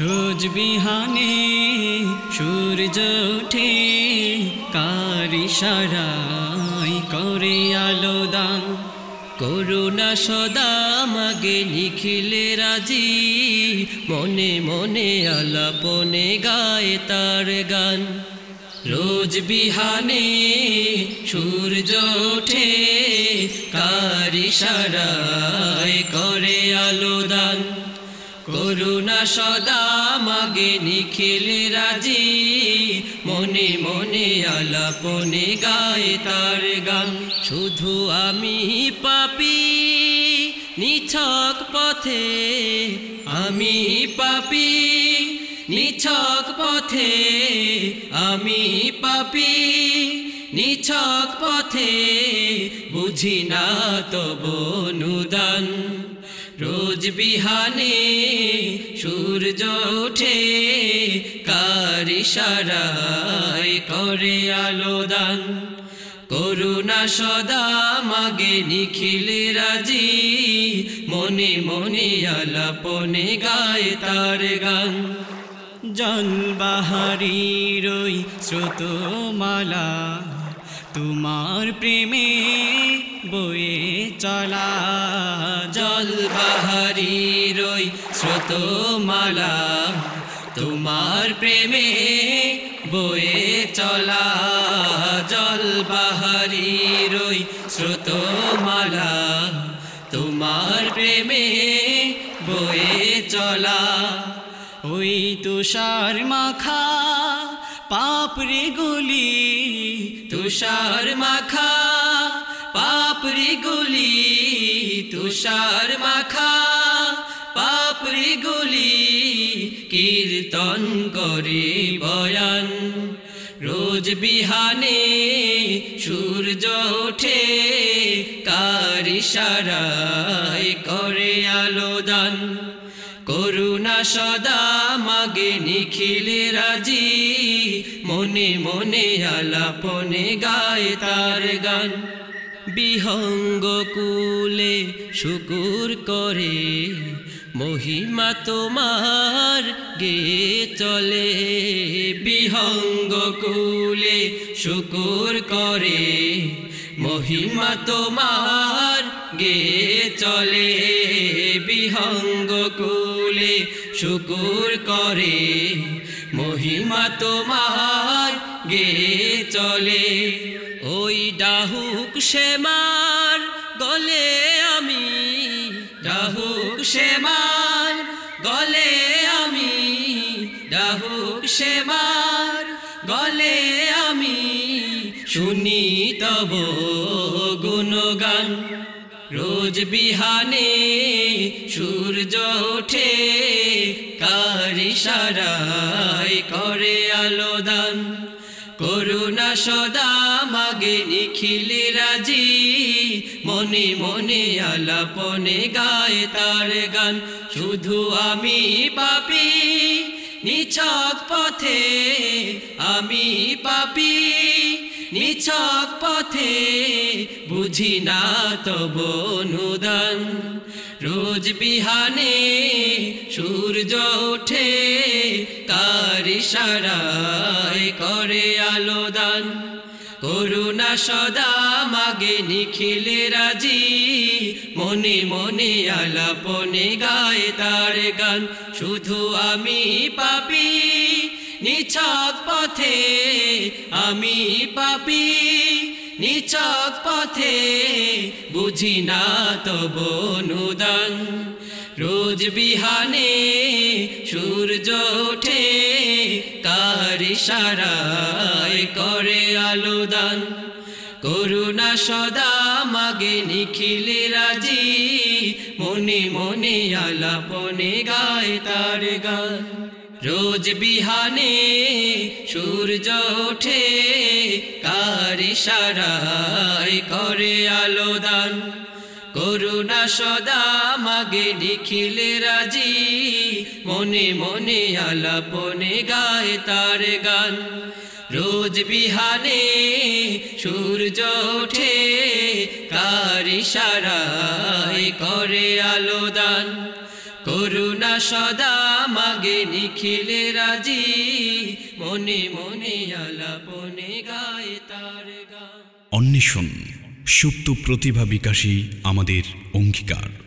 রোজ বিহানে সূর্য ওঠে, কারি সারাই করে আলো দান। করুণা সদা মাগে নিখিলে রাজি, মনে মনে আলাপনে গায় তার গান। রোজ বিহানে সূর্য ওঠে, কারি সারাই করে আলো করুণা সদা মাগে, নিখিল রাজি, মনে মনে আলাপনে গায়ে তার গান। শুধু আমি পাপি, নিছক পথে আমি পাপি নিছক পথে আমি পাপি, নিছক পথে বুঝি না তব অনুদান। রোজ বিহানে সূর্য ওঠে, কারি সারাই করে আলোদান। করুণা সদা মাগে নিখিল রাজি, মনে মনে আলাপনে গায় তার গান। জলবাহারির ওই স্রোতমালা, তোমার প্রেমে বয়ে চলা। জলবাহারির ওই স্রোতমালা, তোমার প্রেমে বয়ে চলা। জলবাহারির ওই স্রোতমালা, তোমার প্রেমে বয়ে চলা। ওই তুষার মাখা, পাপড়ি গুলি, তুষার মাখা, পাপড়ি গুলি, তুষার মাখা, পাপড়ি গুলি, কীর্তন করে বয়ান। রোজ বিহানে সূর্য ওঠে, কারি সারাই করে আলোদান। করুণা সদা মাগে নিখিল রাজি। মনে মনে আলাপনে গায় তার গান। বিহঙ্গ কুলে শুকুর করে, মহিমা তোমার গে চলে। বিহঙ্গ কুলে শুকুর করে মহিমা তোমার গে চলে, বিহঙ্গ কুলে শুকুর করে। মহিমা তোমার গে চলে, ওই ডাহুক শ্যামার গলে আমি। ডাহুক শ্যামার গলে আমি, ডাহুক শ্যামার শুনি তব গুণগান। রোজ বিহানে সূর্য ওঠে, কারি সারাই করে আলোদান। করুণা সদা মাগে নিখিল রাজি, মনে মনে আলাপনে গায় তার গান। শুধু আমি পাপি, নিছক পথে আমি পাপি নিছক পথে বুঝি না তব অনুদান। রোজ বিহানে সূর্য ওঠে কারি সারাই করে আলোদান। করুণা সদা মাগে, নিখিল রাজি, মনে মনে আলাপনে গায় তার গান। শুধু আমি পাপি নিছক পথে আমি পাপি, নিছক পথে বুঝি না তব অনুদান রোজ বিহানে সূর্য ওঠে, কারি সারাই করে আলোদান। করুণা সদা মাগে নিখিল রাজি, মনে মনে আলাপনে গায় তার গান। রোজ বিহানে সূর্য ওঠে, কারি সারাই করে আলোদান করুণা সদা মাগে, নিখিল রাজি, মনে মনে আলাপনে গায় তার গান। রোজ বিহানে সূর্য ওঠে, কারি সারাই করে আলো দান। করুণা সদা মাগে, নিখিলে রাজি। মনে মনে আলাপনে গায় তার গান। অন্বেষণ, সুপ্ত প্রতিভা বিকাশী আমাদের অঙ্গীকার।